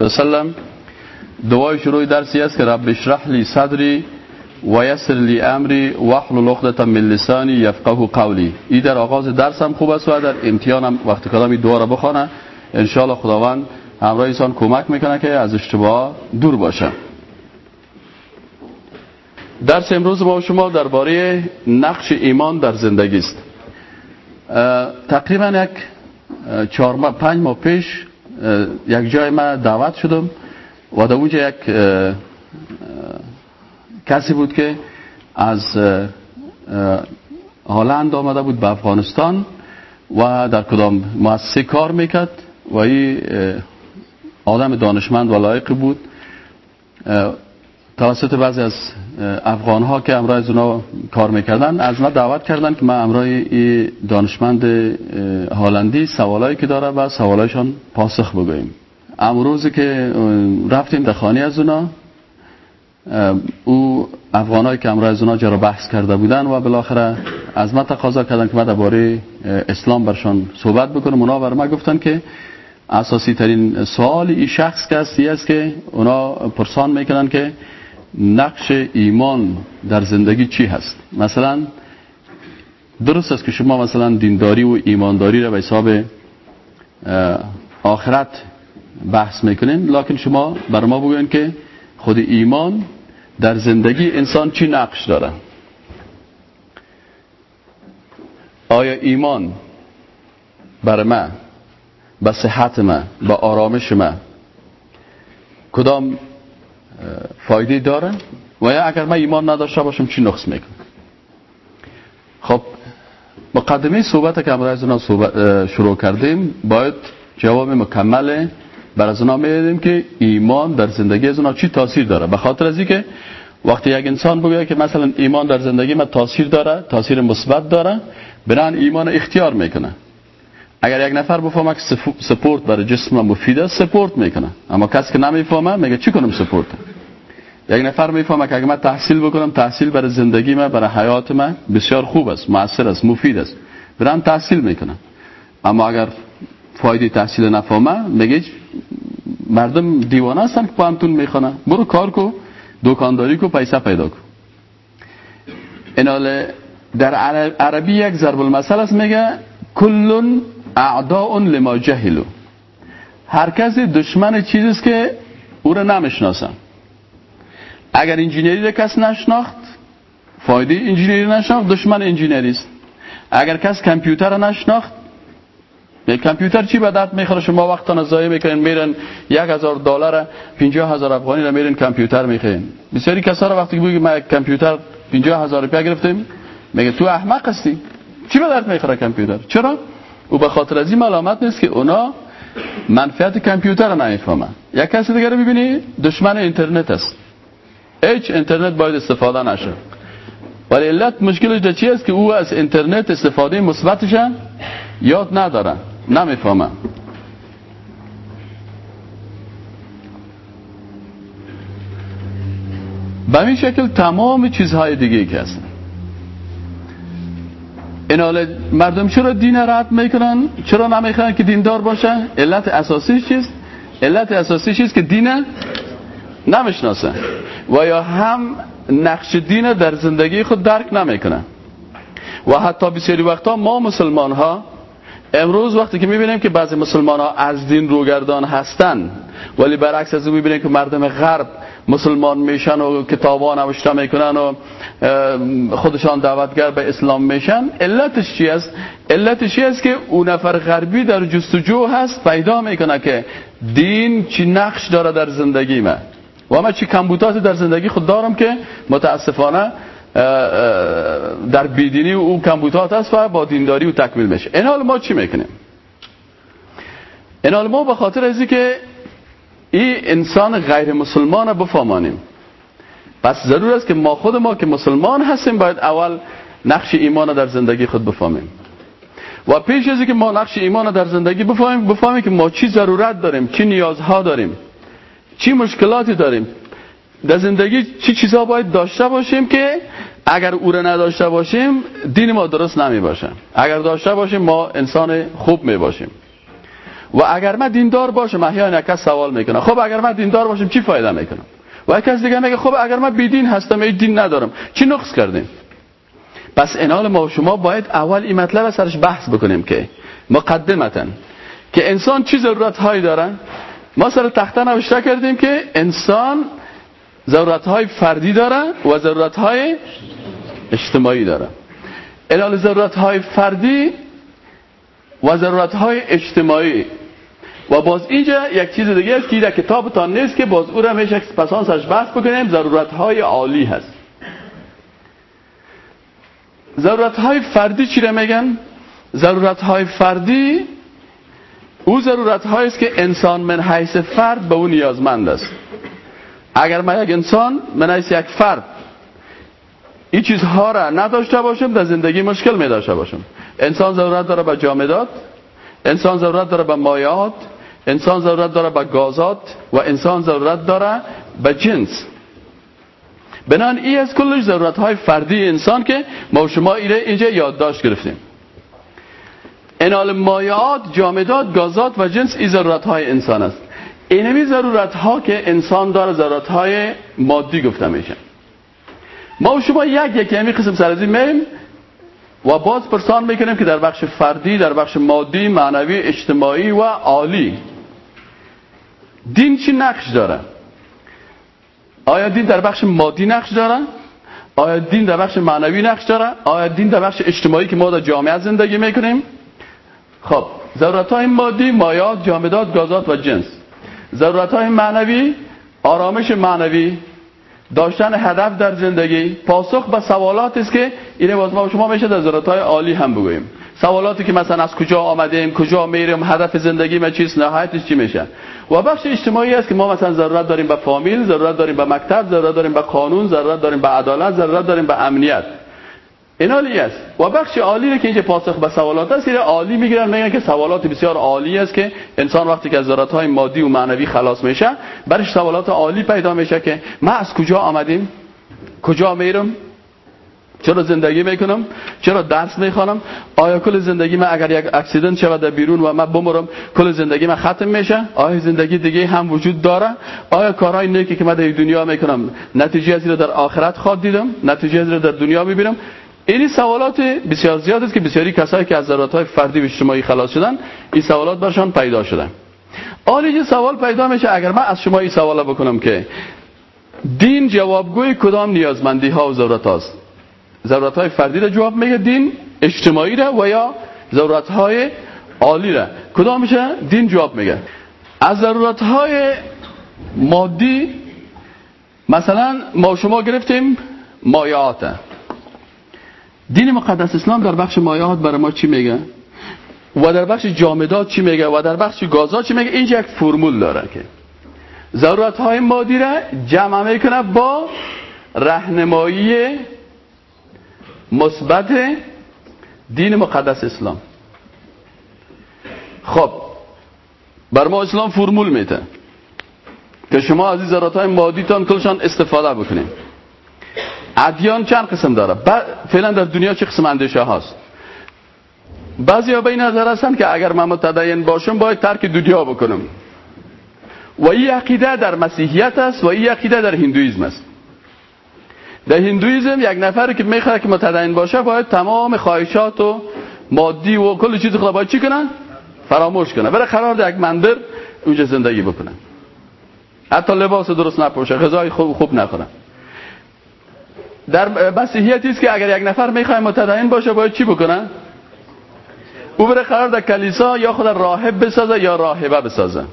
وسلم. دعای شروع درسی است که رب اشرح لی صدری و یسر لی امری واحلل عقدة من لسانی یفقه قولی. این در آغاز درسم خوب است و در امتحانم وقت کلامی دعا را بخوانه انشاءالله خداوند همراه انسان کمک می‌کنه که از اشتباه دور باشه درس امروز ما شما درباره نقش ایمان در زندگی است. تقریبا یک چهار ماه پنج ماه پیش یک جای ما دعوت شدم و در اونجا یک کسی بود که از هالند آمده بود به افغانستان و در کدام مؤسسه کار می‌کرد و این آدم دانشمند و لایق بود. توسط بعضی از افغان ها که امرای از اونا کار می‌کردن از ما دعوت کردن که ما امرای دانشمند هالندی سوالایی که داره و سوالایشان پاسخ بگوییم امروزی که رفتیم در خانه از اونا او افغانایی که امرای از اونا جرا بحث کرده بودن و بالاخره از ما تقاضا کردن که ما درباره اسلام برشان صحبت بکنم. اونا بر ما گفتن که اساسی ترین سوال این شخص است است که اونا پرسان می‌کنن که نقش ایمان در زندگی چی هست؟ مثلا درست است که شما مثلا دینداری و ایمانداری را به حساب آخرت بحث می‌کنین لکن شما بر ما بگوین که خود ایمان در زندگی انسان چی نقش داره؟ آیا ایمان بر من به صحت من به آرامش من کدام فایده داره و یا اگر من ایمان نداشته باشم چی نقص می‌کنه؟ خب مقدمه صحبت که امروز از شروع کردیم باید جواب مکمل بر از اونا میدیم که ایمان در زندگی از اونا چی تاثیر داره. به خاطر از که وقتی یک انسان بگه که مثلا ایمان در زندگی من تاثیر داره تاثیر مثبت داره بران ایمان اختیار می‌کنه. اگر یک نفر بفهمه که سپورت برای جسم مفید است سپورت می‌کنه. اما کسی که نمی‌فهمه میگه چی کنم سپورت؟ یک نفر می‌فهمه که اگر من تحصیل بکنم تحصیل برای زندگی من برای حیات من بسیار خوب است موثر است مفید است. برام تحصیل می‌کنه اما اگر فایده تحصیل نفهمه میگه مردم دیوانه هستن که پانتون می‌خوانه. برو کار کو دکانداری کو پیسه پیدا کو. اینال در عربی یک ضرب المثل است میگه كل أعداء لما جهلوا هر کسی دشمن چیزی است که او را نمی‌شناسن. اگر انجینری را کس نشناخت فایده انجینری نشناخت دشمن انجینری است. اگر کس کامپیوتر را نشناخت کامپیوتر چی به درد می‌خوره؟ شما وقتا ضایع می‌کنین میرن یک هزار دلار پنجاه هزار افغانی را میرن کامپیوتر می‌خرین. بسیاری کسا را وقتی بگی ما کامپیوتر پنجاه هزار روپیه گرفتیم میگه تو احمق هستی. چی به درد می‌خوره کامپیوتر چرا؟ او به خاطر از این ملامت نیست که اونا منفعت کامپیوتر را نمی‌فهمن. یک کسی دیگه رو ببینی دشمن اینترنت است. هیچ اینترنت باید استفاده نشه. ولی علت مشکلش در چی است که او از اینترنت استفاده مثبتش یاد نداره نمی‌فهمه به این شکل تمام چیزهای دیگه که هستن. این حال مردم چرا دین رد می‌کنن؟ چرا نمی‌خوان که دیندار باشن؟ علت اساسی چیست؟ علت اساسی چیست که دین نمی‌شناسن؟ و یا هم نقش دین در زندگی خود درک نمی‌کنن؟ و حتی بسیاری وقتا ما مسلمان ها امروز وقتی که می‌بینیم که بعضی مسلمان ها از دین روگردان هستن ولی برعکس از می‌بینیم که مردم غرب مسلمان میشن و کتابا نوشته می‌کنن و خودشان دعوتگر به اسلام میشن علتش چی است؟ علتش چی است که اون نفر غربی در جستجو هست پیدا می‌کنه که دین چی نقش داره در زندگی من و من چی کمبوتاتی در زندگی خود دارم که متاسفانه در بیدینی و اون کمبوتات هست و با دینداری و تکمیل میشه این ما چی می‌کنیم؟ این حال ما به خاطر ازی که این انسان غیر مسلمان بفهمانیم. پس ضرور است که ما خود ما که مسلمان هستیم باید اول نقش ایمان در زندگی خود بفهمیم. و پیش از که ما نقش ایمان در زندگی بفهمیم بفهمیم که ما چی ضرورت داریم چی نیازها داریم چی مشکلاتی داریم. در زندگی چی چیزها باید داشته باشیم که اگر او را نداشته باشیم دین ما درست نمی باشه. اگر داشته باشیم ما انسان خوب می باشیم. و اگر من دیندار باشم احیانا یک سوال می‌کنه. خب اگر من دیندار باشم چی فایده می‌کنم و کس دیگه میگه خب اگر من بیدین هستم ای دین ندارم. چی نقص کردیم؟ پس انال ما و شما باید اول این مطلب سرش بحث بکنیم که مقدمتا که انسان چی ضرورت هایی دارن ما سر تخته نوشته کردیم که انسان ضرورت های فردی داره و ضرورت های اجتماعی داره. انال ضرورت های فردی و ضرورت های اجتماعی. و باز اینجا یک چیز دیگه است که در کتابتان نیست که باز او را میشه پسان سرش بحث بکنیم. ضرورت های عالی هست. ضرورت های فردی چی را میگن؟ ضرورت های فردی او ضرورت است که انسان من حیث فرد به او نیازمند است. اگر من یک انسان من یک فرد این چیزها را نداشته باشم در زندگی مشکل می داشته باشم. انسان ضرورت داره به جامدات انسان ضرورت داره به مایات انسان ضرورت داره به گازات و انسان ضرورت داره به جنس. بنان ای از کلش ضرورت های فردی انسان که ما شما اینجا یادداشت گرفتیم. انال مایات جامدات گازات و جنس این ضرورت های انسان است. اینمی ضرورت ها که انسان داره ضرورت های مادی گفته میشه. ما و شما یک یکی همی قسم سرزی میم و باز پرسان می‌کنیم که در بخش فردی در بخش مادی معنوی اجتماعی و عالی دین چی نقش داره؟ آیا دین در بخش مادی نقش داره؟ آیا دین در بخش معنوی نقش داره؟ آیا دین در بخش اجتماعی که ما در جامعه زندگی می‌کنیم؟ خب ضرورت های مادی مایات جامدات گازات و جنس. ضرورت های معنوی آرامش معنوی داشتن هدف در زندگی پاسخ به سوالات است که این باز ما شما میشه در ضرورت های عالی هم بگوییم. سوالاتی که مثلا از کجا آمدیم کجا میریم هدف زندگی ما چیست نهایتش چی میشه؟ و بخش اجتماعی است که ما مثلا ضرورت داریم به فامیل ضرورت داریم به مکتب ضرورت داریم به قانون ضرورت داریم به عدالت ضرورت داریم به امنیت. این عالی است. و بخش عالی که اینجا پاسخ به سوالات است عالی می‌گیرن میگن که سوالات بسیار عالی است که انسان وقتی که از ضرورت های مادی و معنوی خلاص میشه برش سوالات عالی پیدا میشه که ما از کجا آمدیم؟ کجا میرم؟ چرا زندگی می‌کنم؟ چرا درس می‌خوانم؟ آیا کل زندگی من اگر یک اکسیدنت شود در بیرون و من بمرم کل زندگی من ختم میشه؟ آیا زندگی دیگه هم وجود داره؟ آیا کارهای نیکی که من در دنیا می‌کنم نتیجه از رو در آخرت خواد دیدم؟ نتیجه از رو در دنیا می‌بینم؟ این سوالات بسیار زیاد است که بسیاری کسایی که از ضرورت های فردی و اجتماعی خلاص شدن این سوالات برشان پیدا شدن. آلی سوال پیدا میشه اگر من از شما این سوال بکنم که دین جوابگوی کدام نیازمندی ها و ضرورت هاست؟ ضرورت های فردی را جواب میگه دین اجتماعی را و یا ضرورت های عالی را؟ کدام میشه؟ دین جواب میگه از ضرورت های مادی مثلا ما شما گرفتیم مایعات. دین مقدس اسلام در بخش مایعات برای ما چی میگه؟ و در بخش جامدات چی میگه؟ و در بخش گازات چی میگه؟ اینجا یک فرمول داره که ضرورت های مادی را جمع می‌کنه با رهنمایی مثبت دین مقدس اسلام. خب بر ما اسلام فرمول میده که شما از این ضرورت های مادیتان کلشان استفاده بکنید. ادیان چند قسم داره؟ فعلا در دنیا چه قسم اندیشه هاست؟ بعضی ها به این نظر هستن که اگر من متدین باشم باید ترک دنیا بکنم. و این عقیده در مسیحیت است و این عقیده در هندویزم است. در هندویزم یک نفر که می‌خواد که متدین باشه باید تمام خواهشات و مادی و کل چیز خدا باید چی کنن؟ فراموش کنه برای قرار در یک مندر اونجا زندگی بکنن. حتی لباس درست نپوشه غذای خوب خوب نخورن. در مسیحیت است که اگر یک نفر می‌خواد متدین باشه باید چی بکنن او بره قرار در کلیسا یا خود راهب بسازه یا راهبه بسازه.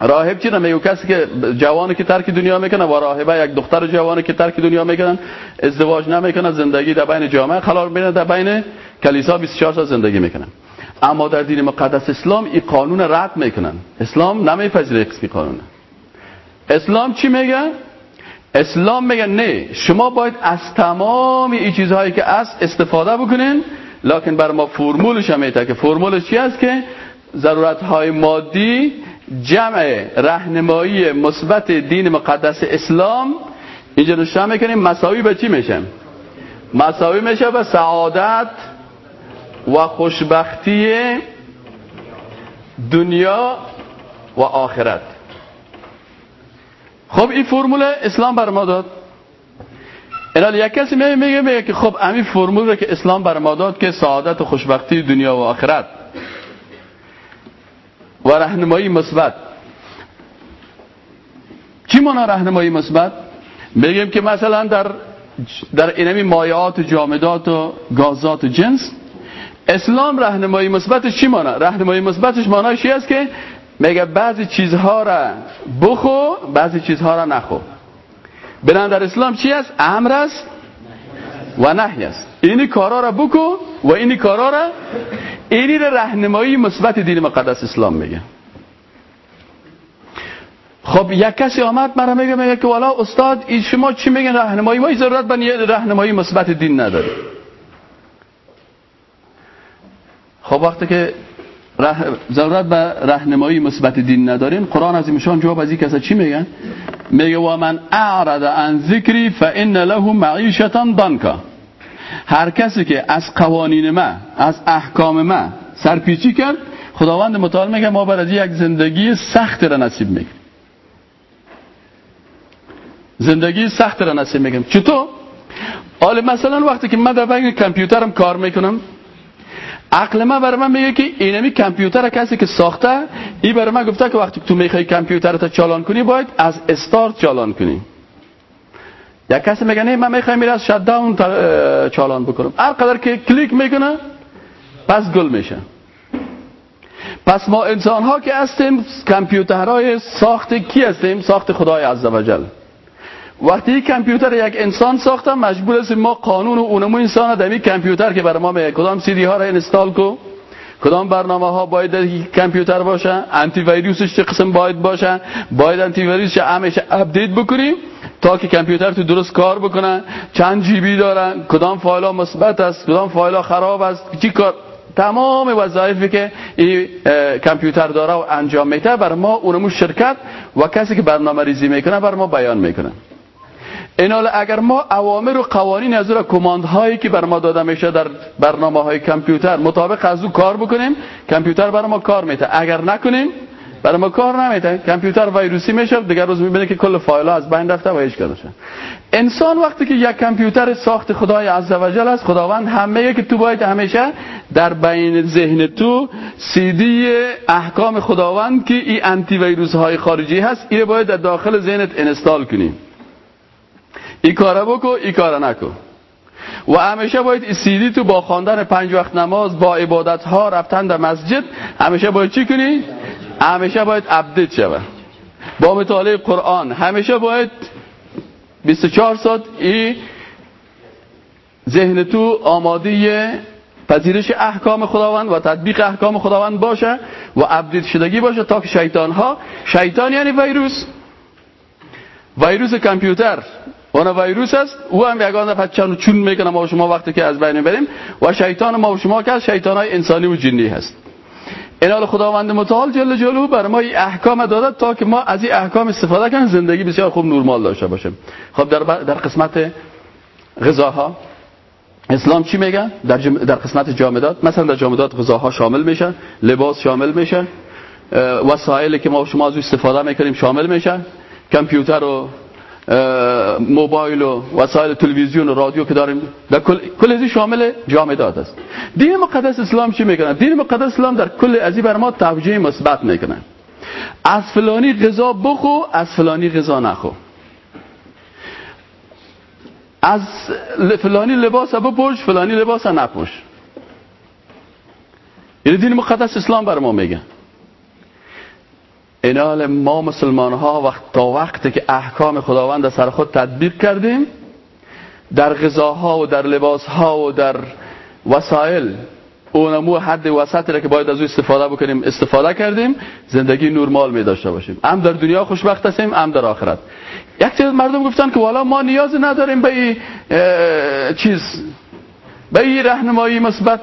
راهب چی نمیگه کسی که جوانی که ترک دنیا می‌کنه و راهبه یک دختر جوانی که ترک دنیا می‌کنن ازدواج نمی‌کنه زندگی در بین جامعه خلال بینه در بین کلیسا 24 سال زندگی می‌کنن. اما در دین مقدس اسلام این قانون رد می‌کنن. اسلام نمیپذیره قسمی قانون. اسلام چی میگه؟ اسلام میگه نه شما باید از تمام این چیزهایی که از استفاده بکنین. لکن بر ما فرمولش هم که فرمولش چی است که ضرورت های مادی جمع رهنمایی مثبت دین مقدس اسلام اینجا نشته می‌کنیم مساوی به چی میشه؟ مساوی میشه به سعادت و خوشبختی دنیا و آخرت. خب این فرمول اسلام بر ما داد. الان یک کسی میگه میگه که خب همین فرمول که اسلام بر ما داد که سعادت و خوشبختی دنیا و آخرت. و راهنمایی مثبت. چی مانا راهنمایی مثبت؟ میگیم که مثلا در در اینمی مایعات و جامدات و گازات و جنس اسلام راهنمایی مثبتش چی مانا؟ راهنمایی مثبتش ماناش چی است که میگه بعضی چیزها را بخو بعضی چیزها را نخو. بنان در اسلام چی است؟ امر است و نهی است. اینی کارا را بکو و اینی کارا را اینی را راهنمایی مثبت دین مقدس اسلام میگه. خب یک کسی آمد مرا میگه میگه که والا استاد این شما چی میگن راهنمایی ما ضرورت به راهنمایی مثبت دین نداره. خب وقتی که ضرورت به راهنمایی مثبت دین نداریم. قرآن از ایشان جواب از این کسا چی میگن؟ میگه و من اعرض عن ذکری فان له معیشتا ضنکا. هر کسی که از قوانین ما از احکام ما سرپیچی کرد خداوند متعال میگه ما برای یک زندگی سخت را نصیب میگه زندگی سخت را نصیب میگم چطور؟ حالا مثلا وقتی که من در کامپیوترم کار می‌کنم عقل من برای من میگه که اینمی کامپیوتر کسی که ساخته این برای من گفته که وقتی تو می‌خوای کامپیوتر تا چالان کنی باید از استارت چالان کنی. یک کسی میگه نه من می‌خوایم میره از شت داون چالان بکنم. هر قدر که کلیک می‌کنه پس گل میشه. پس ما انسان ها که هستیم کامپیوترهای ساخت کی هستیم؟ ساخت خدای عزوجل. وقتی کامپیوتر یک انسان ساخته مجبور است ما قانون و اونمو انسان این کامپیوتر که برای ما میگه. کدام سی دی ها را install کو؟ کدام برنامه ها باید در کامپیوتر باشه؟ انتی ویروسش چه قسم باید باشه؟ باید انتی ویروسش همیشه update بکنیم تا که کامپیوتر تو درست کار بکنه. چند جی بی دارن کدام فایل ها مثبت است؟ کدام فایل ها خراب است؟ چی کار؟ تمام وظایفی که این کامپیوتر داره و انجام میده بر ما اونمو شرکت و کسی که برنامه ریزی می‌کنه بر ما بیان می‌کنه. این اگر ما اوامر و قوانین از را کماند هایی که بر ما داده میشه در برنامه های کامپیوتر مطابق از او کار بکنیم کامپیوتر بر ما کار میته اگر نکنیم بر ما کار نمیته کامپیوتر ویروسی میشه دیگر روز می‌بینه که کل فایل ها از بین رفته و هیچ شد انسان وقتی که یک کامپیوتر ساخت خدای عزوجل است خداوند همه که تو باید همیشه در بین ذهن تو سیدی احکام خداوند که این انتی ویروس های خارجی هست این باید در داخل ذهنت انستال کنیم ای کارا بکو ای کارا نکو و همیشه باید ای سیدی تو با خواندن پنج وقت نماز با عبادت ها رفتن در مسجد همیشه باید چی کنی؟ همیشه باید ابدیت شود. با مطالعه قرآن همیشه باید 24 ساعت ای ذهن تو آماده پذیرش احکام خداوند و تطبیق احکام خداوند باشه و ابدیت شدگی باشه تا که شیطان ها شیطان یعنی ویروس. ویروس کامپیوتر. اون ویروس است. او هم یگان دفعه چون چون می‌کنه ما و شما وقتی که از بین بریم و شیطان ما و شما که شیطان های انسانی و جنی هست. این خداوند متعال جل جلاله بر ما احکام داده تا که ما از این احکام استفاده کنیم زندگی بسیار خوب نرمال داشته باشیم. خب در در قسمت غذاها اسلام چی میگه؟ در, در قسمت جامدات مثلا در جامدات غذاها شامل میشه لباس شامل میشه وسایلی که ما شما از استفاده می‌کنیم شامل میشه کامپیوتر و موبایل و وسایل تلویزیون و رادیو که داریم در کل ازی شامل جامدات است. دین مقدس اسلام چی می‌کنه دین مقدس اسلام در کل ازی بر ما توجیه مثبت می‌کنه از فلانی غذا بخو از فلانی غذا نخو از فلانی لباس بپوش فلانی لباس نپوش این دین مقدس اسلام بر ما میگه اینال ما مسلمان ها وقت تا وقتی که احکام خداوند سر خود تطبیق کردیم در غذاها و در لباسها و در وسایل اونمو حد وسط را که باید از او استفاده بکنیم استفاده کردیم زندگی نورمال می داشته باشیم. هم در دنیا خوشبخت هستیم هم در آخرت. یک چیز مردم گفتن که والا ما نیاز نداریم به این چیز به این رهنمایی مثبت.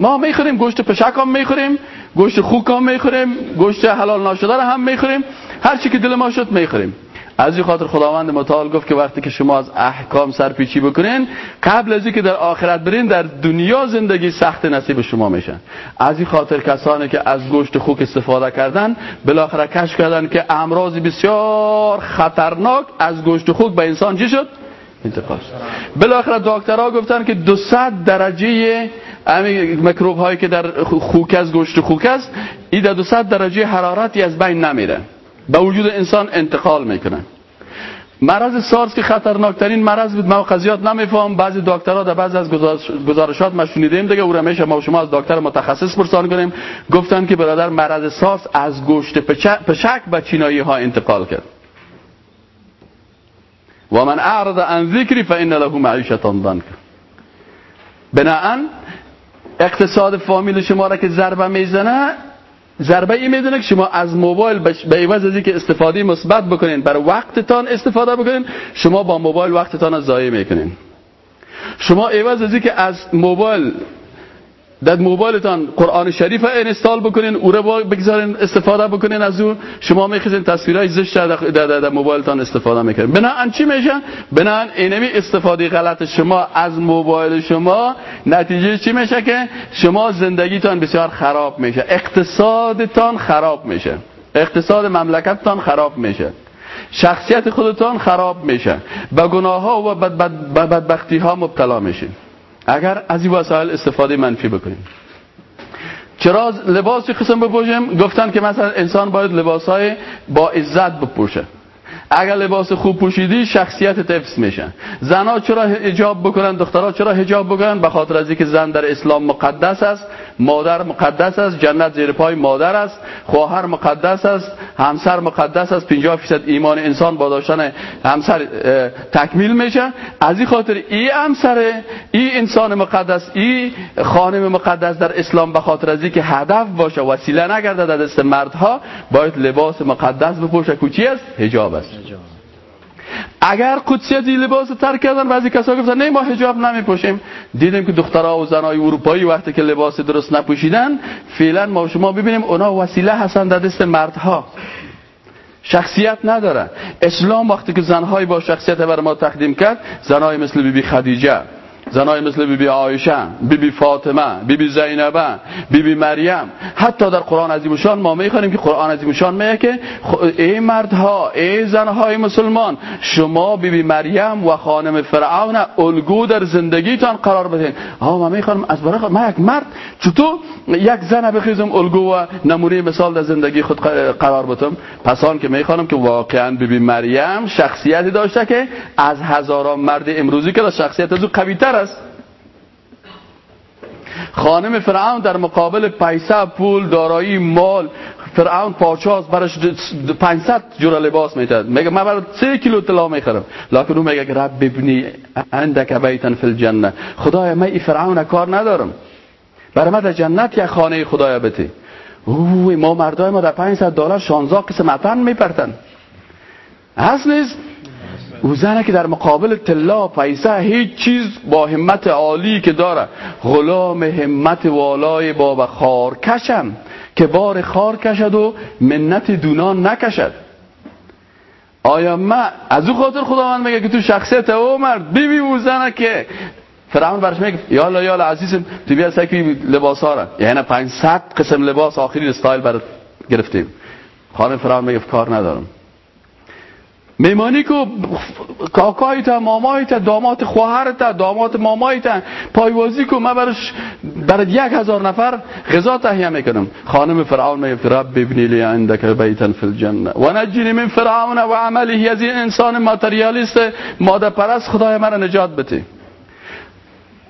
ما می‌خوریم گوشت پشک هم می‌خوریم. گوشت خوک هم می‌خوریم گوشت حلال ناشده هم می‌خوریم هر چی که دل ما شد می‌خوریم. از این خاطر خداوند متعال گفت که وقتی که شما از احکام سرپیچی بکنین قبل از اینکه در آخرت برین در دنیا زندگی سخت نصیب شما میشن از این خاطر کسانی که از گوشت خوک استفاده کردن بالاخره کش کردن که امراض بسیار خطرناک از گوشت خوک به انسان چی شد؟ انتقال بالاخره دکترها گفتن که 200 درجه میکروب هایی که در خوک از گوشت خوک است این در 200 درجه حرارتی از بین نمیره. به وجود انسان انتقال می‌کنه. مرض سارس که خطرناکترین مرض بود ما قضیات نمیفهم. بعضی دکترها در بعضی از گزارشات ما شنیدیم دیگه او میشه ما شما از دکتر متخصص پرسان کنیم. گفتن که برادر مرض سارس از گوشت پشک به چینایی ها انتقال کرد. و من اعرض عن ذکری فان له معیشة ضنک بناهن اقتصاد فامیل شما را که ضربه می‌زنه ضربه ای می‌دونه که شما از موبایل به عوض از اینکه استفاده مثبت بکنین برای وقتتان استفاده بکنین شما با موبایل وقتتان را ضایع می‌کنین. شما عوض از اینکه از موبایل در موبایلتان قرآن شریف اینستال بکنین او رو بگذارین استفاده بکنین از او. شما میخیزین تصویرهای زشت در, در, در, موبایلتان استفاده می‌کنین بنابراین چی میشه؟ بنابراین اینمی استفاده غلط شما از موبایل شما. نتیجه چی میشه که شما زندگیتان بسیار خراب میشه. اقتصادتان خراب میشه. اقتصاد مملکتتان خراب میشه. شخصیت خودتان خراب میشه. به گناه ها و بدبختی ها مبتلا میشین. اگر از این وسایل استفاده منفی بکنیم. چرا لباسی قسم بپوشیم. گفتن که مثلا انسان باید لباسهای با عزت بپوشه. اگر لباس خوب پوشیدی شخصیت حفظ میشه. زنها چرا حجاب بکنن؟ دخترها چرا حجاب بکنن؟ به خاطر از اینکه زن در اسلام مقدس است مادر مقدس است جنت زیر پای مادر است خواهر مقدس است همسر مقدس است 50 فیصد ایمان انسان با داشتن همسر تکمیل میشه. از این خاطر این همسر این انسان مقدس این خانم مقدس در اسلام به خاطر از اینکه هدف باشه وسیله نگرده در دست مردها باید لباس مقدس بپوشه. کوچی است؟ حجاب است اگر قدسیت لباس ترک کردن بعضی کسا گفتن نه ما حجاب نمی پوشیم دیدیم که دخترها و زنای اروپایی وقتی که لباس درست نپوشیدن فعلا ما شما ببینیم اونا وسیله هستن در دست مردها. شخصیت نداره. اسلام وقتی که زنهایی با شخصیت بر ما تقدیم کرد زنهای مثل بیبی خدیجه. زنای مثل بیبی بی عایشه بیبی بی فاطمه بیبی بی زینبه بیبی بی مریم. حتی در قرآن عظیم ما می‌خوانیم که قرآن عظیم شان میگه که ای مردها ای زنهای مسلمان شما بیبی بی مریم و خانم فرعون الگو در زندگیتان قرار بدین ها ما می‌خوانم از برای ما یک مرد چطور یک زن بخیزم الگو و نمونه مثال در زندگی خود قرار بدم؟ پسان که می‌خوانم که واقعا بیبی مریم شخصیتی داشته که از هزاران مرد امروزی که شخصیت از او قوی است. خانم فرعون در مقابل پیسه پول دارایی مال فرعون پاچاز برش 500 جور لباس میتد میگه من برای 3 کیلو طلا می‌خرم؟ لکن اون میگه رب ببنی عندك بیتا فی الجنه. خدایا من این فرعون کار ندارم. برای من در جنت یک خانه خدایا بتی اوه ما مردای ما در 500 دلار 16 قسم عطن میپرتن. هست نیست او زنه که در مقابل طلا پیسه هیچ چیز با همت عالی که داره. غلام همت والای بابا خار کشم که بار خار کشد و منت دونان نکشد. آیا من از او خاطر خداوند میگه که تو شخصیت او مرد. بیبی او زنه که فرعون برش میگه یالا یالا عزیزم تو بیا سکی لباس ها را. یعنی 500 قسم لباس آخرین استایل برات گرفتیم. خانم فرعون میگه کار ندارم. میمانی که کاکایت مامایت دامات خواهرت دامات مامایت پایوازی که من برش برای یک هزار نفر غذا تهیه می‌کنم. خانم فرعون میگه رب ببنی لی عندك بیتا فی الجنه و نجنی من فرعون و عمله از این انسان ماتریالیست ماده پرست خدای مرا نجات بده.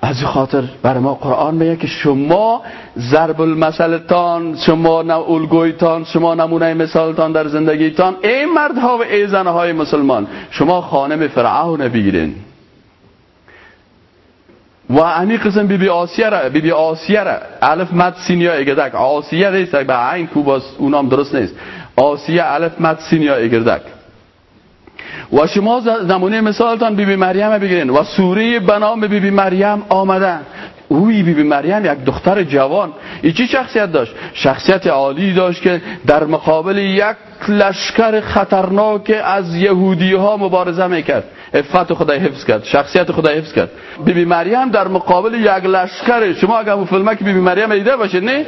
از خاطر برای ما قرآن میگه که شما ضرب المثلتان شما الگویتان شما نمونه مثالتان در زندگیتان ای مردها و ای زنهای مسلمان شما خانم فرعون بگیرین. و امی قسم بی بی آسیه را بی بی آسیه را. الف مد سینیا اگردک آسیه نیست به عین کوباس اونام درست نیست. آسیه الف مد سینیا اگردک و شما زمانه مثالتان بیبی بی مریم بگیرین. و سوره به نام بیبی بی مریم آمده اوی بی بی مریم یک دختر جوان. ای چی شخصیت داشت؟ شخصیت عالی داشت که در مقابل یک لشکر خطرناک از یهودی ها مبارزه می‌کرد. افت خدای حفظ کرد شخصیت خدای حفظ کرد. بی بی مریم در مقابل یک لشکر. شما اگر اون فیلمه که بی بی مریم دیده باشید نه؟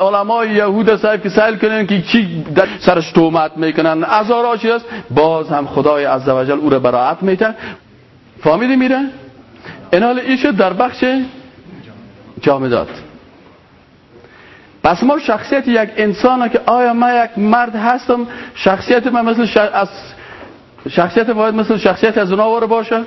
علمای یهود صاحب که سهل کنن که چی در سرش تومت می‌کنن. هزار چیز است باز هم خدای عزوجل او را براعت میتن فهمیدی میره. این حال ایشو در بخش جامدات. پس ما شخصیت یک انسان که آیا من یک مرد هستم؟ شخصیت من مثل از شخصیت باید مثل شخصیت از اونها باشه.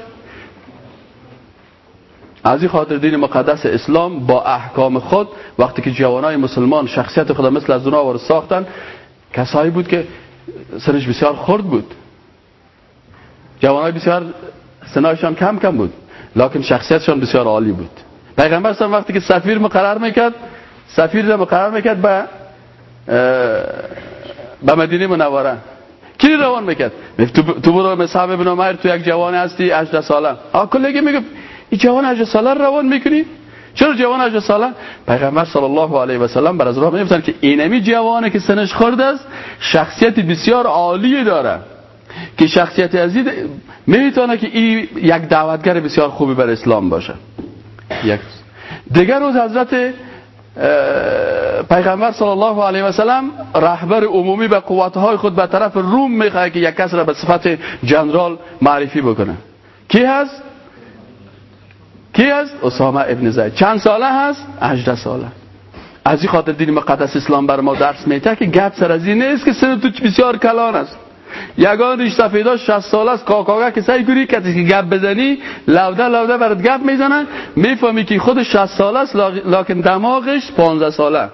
از این خاطر دین مقدس اسلام با احکام خود وقتی که جوانای مسلمان شخصیت خود مثل از اونها ساختن کسایی بود که سنش بسیار خرد بود. جوانای بسیار سنایشان کم کم بود لکن شخصیتشان بسیار عالی بود. پیغمبر هم وقتی که سفیر مقرر می‌کرد سفیر را مقرر می‌کرد به به مدینه منوره. کی روان می‌کرد؟ تو تو برو مصعب ابن عمر تو یک جوان هستی 18 ساله. آ کلگی میگه این جوان 18 ساله روان می‌کنی؟ چرا جوان 18 ساله؟ پیغمبر صلی الله علیه و سلم بر از راه می‌گفتن که اینمی جوانه که سنش خورده است شخصیت بسیار عالی داره. که شخصیت عزیز می‌تونه که این یک دعوتگر بسیار خوبی بر اسلام باشه. یک. دیگر روز حضرت پیغمبر صلی الله علیه و سلم رهبر عمومی به قوتهای خود به طرف روم می‌خواد که یک کس را به صفت جنرال معرفی بکنه کی هست کی هست اسامه ابن زید چند ساله هست 18 ساله از این خاطر دین مقدس اسلام بر ما درس میده که گپ سر از این نیست که سن تو بسیار کلان است یگان ریش سفیدا 60 ساله است. کاکاگا که سعی کنی کسی که گپ بزنی لوده لوده برات گپ می‌زنن. می‌فهمی که خود 60 ساله است لکن دماغش 15 ساله.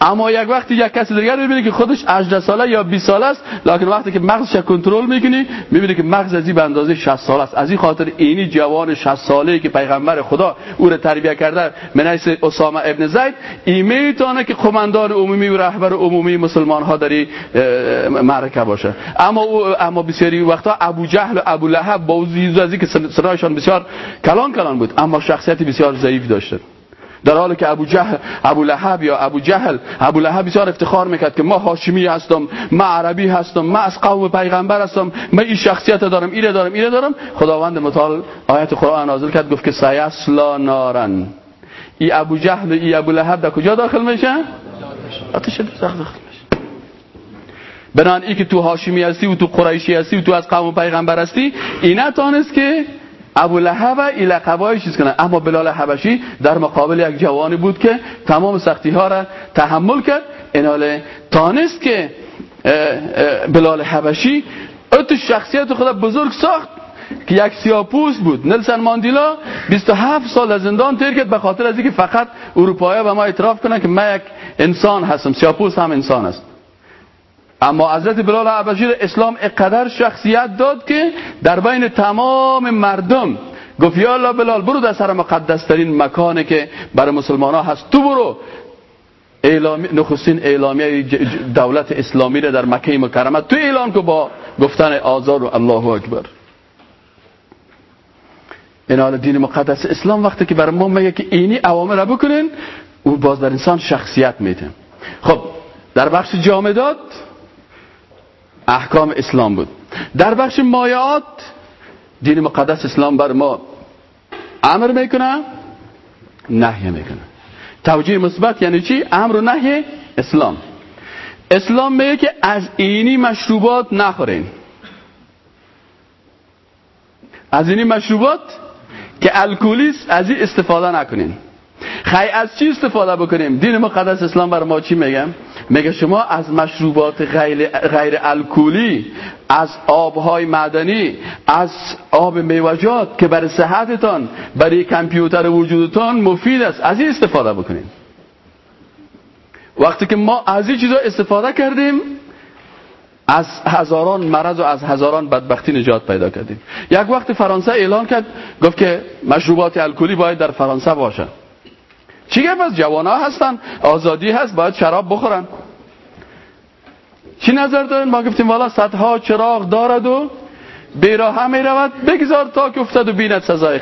اما یک وقتی یک کسی دیگر می‌بینی که خودش 18 ساله یا 20 ساله است لکن وقتی که مغزش کنترل می‌کنی می‌بینی که مغز از به اندازه 60 ساله است. از این خاطر اینی جوان 60 ساله که پیغمبر خدا او را تربیت کرده منیس اسامه ابن زید این می‌تونه که قماندان عمومی و رهبر عمومی مسلمان ها در معرکه باشه. اما اما بسیاری وقتا ابو جهل و ابو لهب با از که سرایشان بسیار کلان کلان بود اما شخصیت بسیار ضعیف داشته در حالی که ابو جهل ابو لهب یا ابو جهل ابو لهب بسیار افتخار می‌کرد که ما هاشمی هستم ما عربی هستم ما از قوم پیغمبر هستم ما این شخصیت دارم اینه دارم اینه دارم. خداوند متعال آیت قرآن نازل کرد گفت که سیسلا نارن. ای ابو جهل و ای ابو لهب در کجا داخل میشه؟ آتش داخل بنان ای که تو هاشمی هستی و تو قریشی هستی و تو از قوم پیغمبر هستی اینه تانست که ابو لهب ای لقبای چیز کنه. اما بلال حبشی در مقابل یک جوانی بود که تمام سختی ها را تحمل کرد. ایناله تانست که بلال حبشی ات شخصیت خود بزرگ ساخت که یک سیاپوس بود. نلسن ماندیلا 27 سال از زندان تیر کرد به خاطر از اینکه فقط اروپایی به ما اعتراف کنن که من یک انسان هستم. سیاپوس هم انسان است. اما حضرت بلال عباسی اسلام اقدر شخصیت داد که در بین تمام مردم گفت یا الله بلال برو در سر مقدس ترین مکانه که برای مسلمان ها هست. تو برو. اعلامی نخستین اعلامیه دولت اسلامی را در مکه مکرمه. تو اعلان که با گفتن آزار و الله اکبر. این دین مقدس اسلام وقتی که برای ما میگه که اینی اوامر بکنین او باز در انسان شخصیت میده. خب در بخش جامدات احکام اسلام بود. در بخش مایات دین مقدس اسلام بر ما امر می‌کنه نهی می‌کنه. توجیه مثبت یعنی چی؟ امر و نهی اسلام. اسلام میگه که از اینی مشروبات نخورین. از اینی مشروبات که الکلیست از این استفاده نکنین. خی از چی استفاده بکنیم؟ دین مقدس اسلام بر ما چی میگم میگه شما از مشروبات غیر, غیر الکلی از آبهای معدنی از آب میوجات که برای صحتتان برای کامپیوتر وجودتان مفید است از این استفاده بکنیم وقتی که ما از این چیزا استفاده کردیم از هزاران مرض و از هزاران بدبختی نجات پیدا کردیم. یک وقت فرانسه اعلان کرد گفت که مشروبات الکلی باید در فرانسه باشه چی از جوان ها هستن آزادی هست باید شراب بخورن. چی نظر دارین؟ ما گفتیم والا صدها چراغ دارد و بیراه می رود بگذار تا که افتد و بیند سزای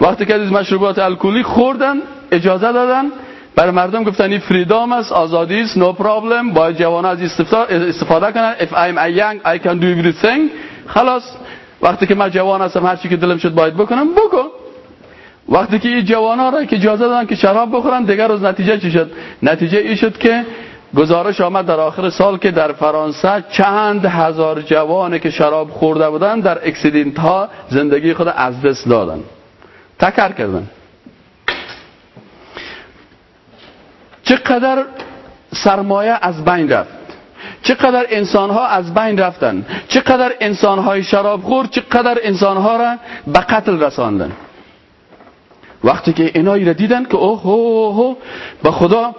وقتی که از مشروبات الکلی خوردن اجازه دادن برای مردم گفتن این فریدام است آزادی است نو پرابلم باید جوان از استفاده کنن. If I'm a young I can do everything. خلاص. وقتی که من جوان هستم هر چی که دلم شد باید بکنم بکن. وقتی که این جوان ها را که اجازه دادن که شراب بخورن دیگر روز نتیجه چی شد؟ نتیجه ای شد که گزارش آمد در آخر سال که در فرانسه چند هزار جوان که شراب خورده بودن در اکسیدنت ها زندگی خود از دست دادن تکر کردن. چقدر سرمایه از بین رفت؟ چقدر انسان ها از بین رفتن؟ چقدر انسان های شراب خور چقدر انسان ها را به قتل رساندن؟ وقتی که اینایی را دیدن که اوه اوه به خدا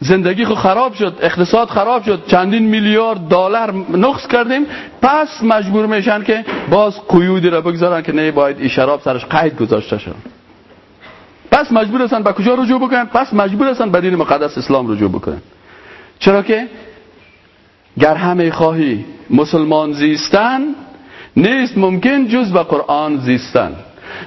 زندگی خود خراب شد اقتصاد خراب شد چندین میلیارد دلار نقص کردیم پس مجبور میشن که باز قیودی را بگذارن که نه باید این شراب سرش قید گذاشته شد پس مجبور هستن به کجا رجوع بکنن؟ پس مجبور هستن به دین مقدس اسلام رجوع بکنن. چرا که گر همه خواهی مسلمان زیستن نیست ممکن جز به قرآن زیستن.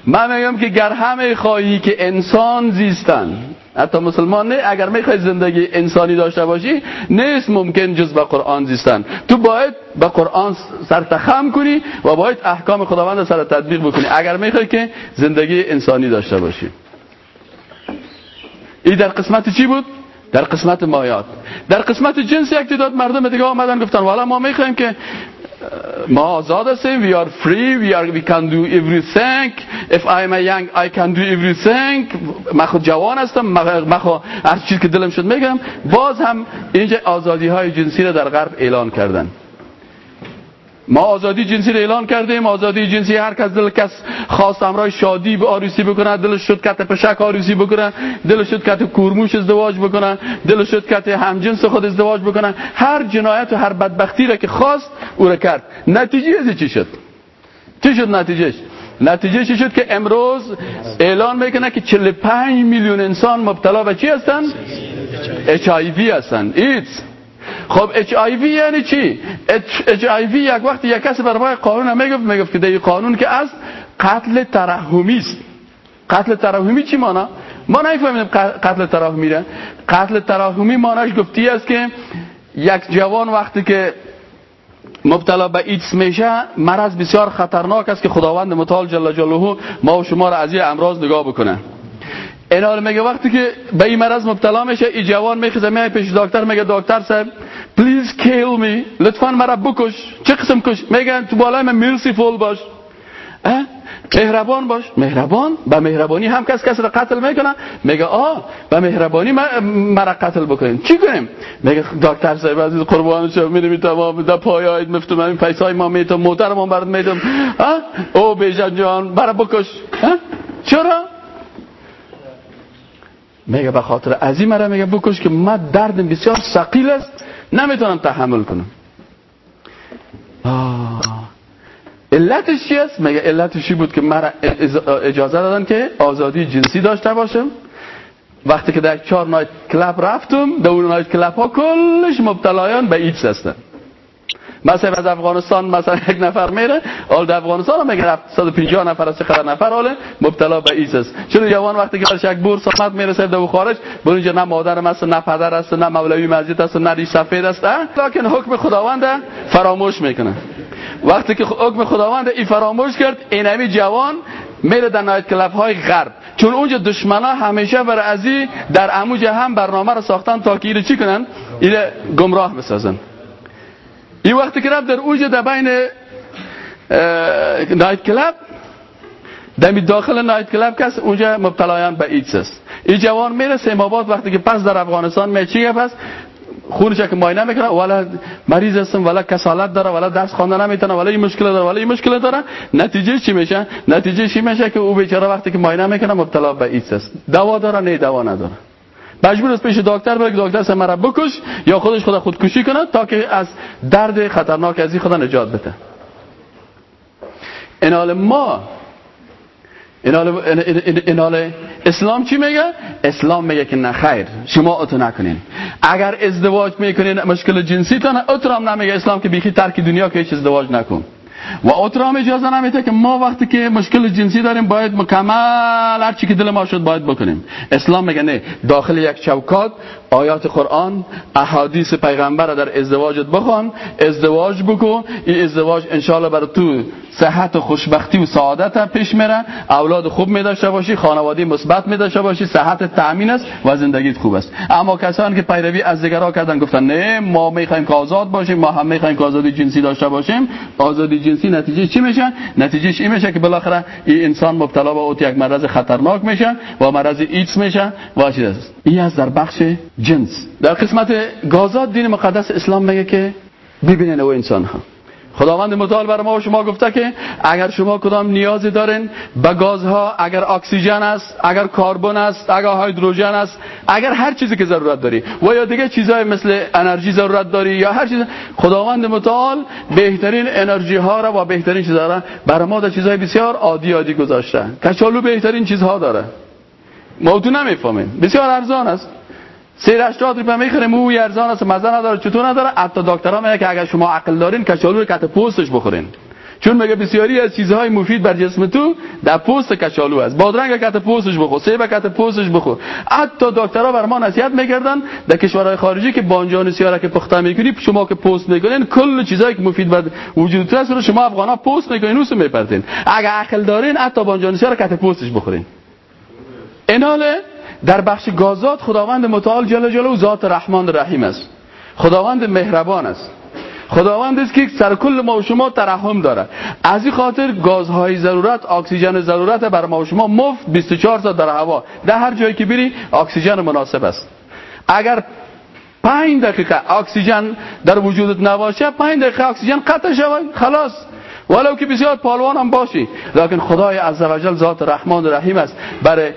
من میگم که گر همه خواهی که انسان زیستن حتی مسلمان نه اگر می‌خوای زندگی انسانی داشته باشی نیست ممکن جز به قرآن زیستن. تو باید به قرآن سرتخم کنی و باید احکام خداوند سر تطبیق بکنی. اگر می‌خوای که زندگی انسانی داشته باشی. این در قسمت چی بود؟ در قسمت مایات. در قسمت جنس یک تعداد مردم دیگه آمدن گفتن والا ما می‌خوایم که ما آزاد هستیم. We are free. We are we can do everything. If I am a young I can do everything. من خود جوان هستم. من خود هر چیز که دلم شد میگم. باز هم اینجا آزادی های جنسی رو در غرب اعلان کردن. ما آزادی جنسی رو اعلان کردیم. آزادی جنسی هر کس دل کس خواست امرای شادی به آروسی بکنه دلش شد کت پشک آروسی بکنه دلش شد کت کورموش ازدواج بکنه دلش شد کت همجنس خود ازدواج بکنه. هر جنایت و هر بدبختی را که خواست او را کرد. نتیجه از چی شد؟ چی شد نتیجهش؟ نتیجه چی شد که امروز اعلان می‌کنه که 45 میلیون انسان مبتلا به چی هستن؟ اچ هستن. ایدز. خب اچ آی وی یعنی چی؟ اچ آی وی یک وقت یک کسی برای قانون می‌گفت می‌گفت که در قانون که از قتل ترحمی است. قتل ترحمی چی مانا؟ ما نمی‌فهمیم قتل ترحمی را. قتل ترحمی ماناش گفتی است که یک جوان وقتی که مبتلا به ایدز میشه مرض بسیار خطرناک است که خداوند متعال جل جلاله ما و شما را از این امراض نگاه بکنه. این حال میگه وقتی که به این مرض مبتلا میشه این جوان میخزه میای پیش دکتر میگه دکتر صاحب please kill me لطفا مرا بکش چه قسم کش میگه تو بالای من فول باش مهربان باش مهربان با مهربانی هم کس کس را قتل می‌کنه میگه آه با مهربانی مرا قتل بکنیم چی کنیم میگه دکتر صاحب عزیز قربان شما میریم تمام در پایایت میفتم این پیسای ما میتم موتر ما برات میدم او بیجان جان برا بکش چرا میگه به خاطر از این مرا میگه بکش که من دردم بسیار سقیل است نمی‌تونم تحمل کنم. علتش چی است؟ میگه علتش بود که مرا اجازه دادن که آزادی جنسی داشته باشم؟ وقتی که در چهار نایت کلاب رفتم در اون نایت کلاب ها کلش مبتلایان به ایدز هستن. مثلا از افغانستان مثلا یک نفر میره اول در افغانستان هم میگه 150 نفر از چقدر نفر حاله مبتلا به ایدز است. چون جوان وقتی که برش یک بورس آمد می‌رسه در خارج بر اینجا نه مادر است نه پدر است نه مولوی مسجد است نه ریش سفید است لکن حکم خداوند فراموش می‌کنه. وقتی که حکم خداوند این فراموش کرد این همی جوان میره در night club های غرب. چون اونجا دشمنا همیشه بر ازی در اموج هم برنامه رو ساختن تا که چی کنن؟ این گمراه بسازن. این وقتی که رفت در اوج در بین night club دمی داخل night club کس اونجا مبتلایان به ایدز است. این جوان میره سه ماه بعد وقتی که پس در افغانستان می چی پس؟ خونش که ماینه می‌کنه ولا مریض هستم ولا کسالت داره ولا درس خواندن نمی‌تونه ولا این مشکل داره ولا این مشکل داره. نتیجه چی میشه؟ نتیجه چی میشه که او بیچاره وقتی که ماینه می‌کنه مبتلا به ایدز است. دوا داره نه دوا نداره. مجبور است پیش دکتر بره دکتر سه مرا بکش یا خودش خود خودکشی کنه تا که از درد خطرناک از این خدا نجات بده. اینال ما اینال اسلام چی میگه؟ اسلام میگه که نه خیر شما اتو نکنین. اگر ازدواج می‌کنین مشکل جنسی تانه اتو هم نمیگه اسلام که بیخی ترک دنیا که هیچ ازدواج نکن. و اترام اجازه نمیده که ما وقتی که مشکل جنسی داریم باید مکمل هر چی که دل ما شد باید بکنیم. اسلام میگه نه داخل یک چوکات آیات قرآن احادیث پیغمبر در ازدواجت بخوان ازدواج بکن این ازدواج انشالله برای تو صحت و خوشبختی و سعادت پیش میره. اولاد خوب می داشته باشی خانواده مثبت می داشته باشی صحت تامین است و زندگیت خوب است. اما کسانی که پیروی از دیگرها کردن گفتن نه ما می‌خوایم که آزاد باشیم ما هم می‌خوایم که آزادی جنسی داشته باشیم. آزادی جنسی نتیجه چی میشه؟ نتیجه این میشه که بالاخره این انسان مبتلا به اوت یک مرض خطرناک میشه و مرض ایدز میشه و چیز است؟ این از در بخش جنس. در قسمت گازات دین مقدس اسلام میگه که ببینین او انسان ها خداوند متعال بر ما و شما گفته که اگر شما کدام نیازی دارین به گازها اگر اکسیژن است اگر کربن است اگر هیدروژن است اگر هر چیزی که ضرورت داری و یا دیگه چیزهای مثل انرژی ضرورت داری یا هر چیز خداوند متعال بهترین انرژی ها را و بهترین چیزها را برای ما در چیزهای بسیار عادی عادی گذاشته. کچالو بهترین چیزها داره. ما تو نمی‌فهمیم. بسیار ارزان است. سیر 80 روپیه می‌خریم او ارزان است مزه نداره چطور نداره. حتی دکترها میگه که اگر شما عقل دارین کچالو رو کت پوستش بخورین. چون میگه بسیاری از چیزهای مفید بر جسم تو در پوست کچالو است. بادرنگ کت پوستش بخور سیب کت پوستش بخور. حتی دکترها بر ما نصیحت می‌کردن در کشورهای خارجی که بانجان سیاره که پخته می‌کنی شما که پوست می‌کنین کل چیزایی که مفید بر وجود است رو شما افغانا پوست می‌کنین اوس میپرتین. اگر عقل دارین حتی بانجان سیاره کت پوستش بخورین. ایناله در بخش گازات خداوند متعال جل جلاله ذات رحمان رحیم است. خداوند مهربان است. خداوند است که سر کل ما و شما ترحم داره از این خاطر گازهای ضرورت اکسیژن ضرورت بر ما و شما مفت 24 ساعت در هوا. در هر جایی که بری اکسیژن مناسب است. اگر 5 دقیقه اکسیژن در وجودت نباشه 5 دقیقه اکسیژن قطع شود. خلاص. ولو که بسیار پالوان هم باشی. لکن خدای عزوجل ذات رحمان رحیم است. برای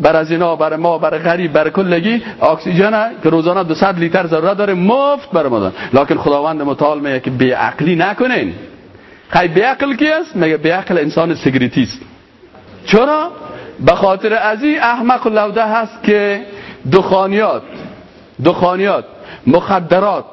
بر از اینا برای ما برای غریب برای کلگی اکسیژن که روزانه 200 لیتر ضرورت داره مفت برای ما لکن خداوند متعال میگه که بی عقلی نکنین. خی بی عقل کی است؟ میگه بی عقل انسان سیگریتی است. چرا؟ به خاطر از این احمق لوده هست که دخانیات دخانیات مخدرات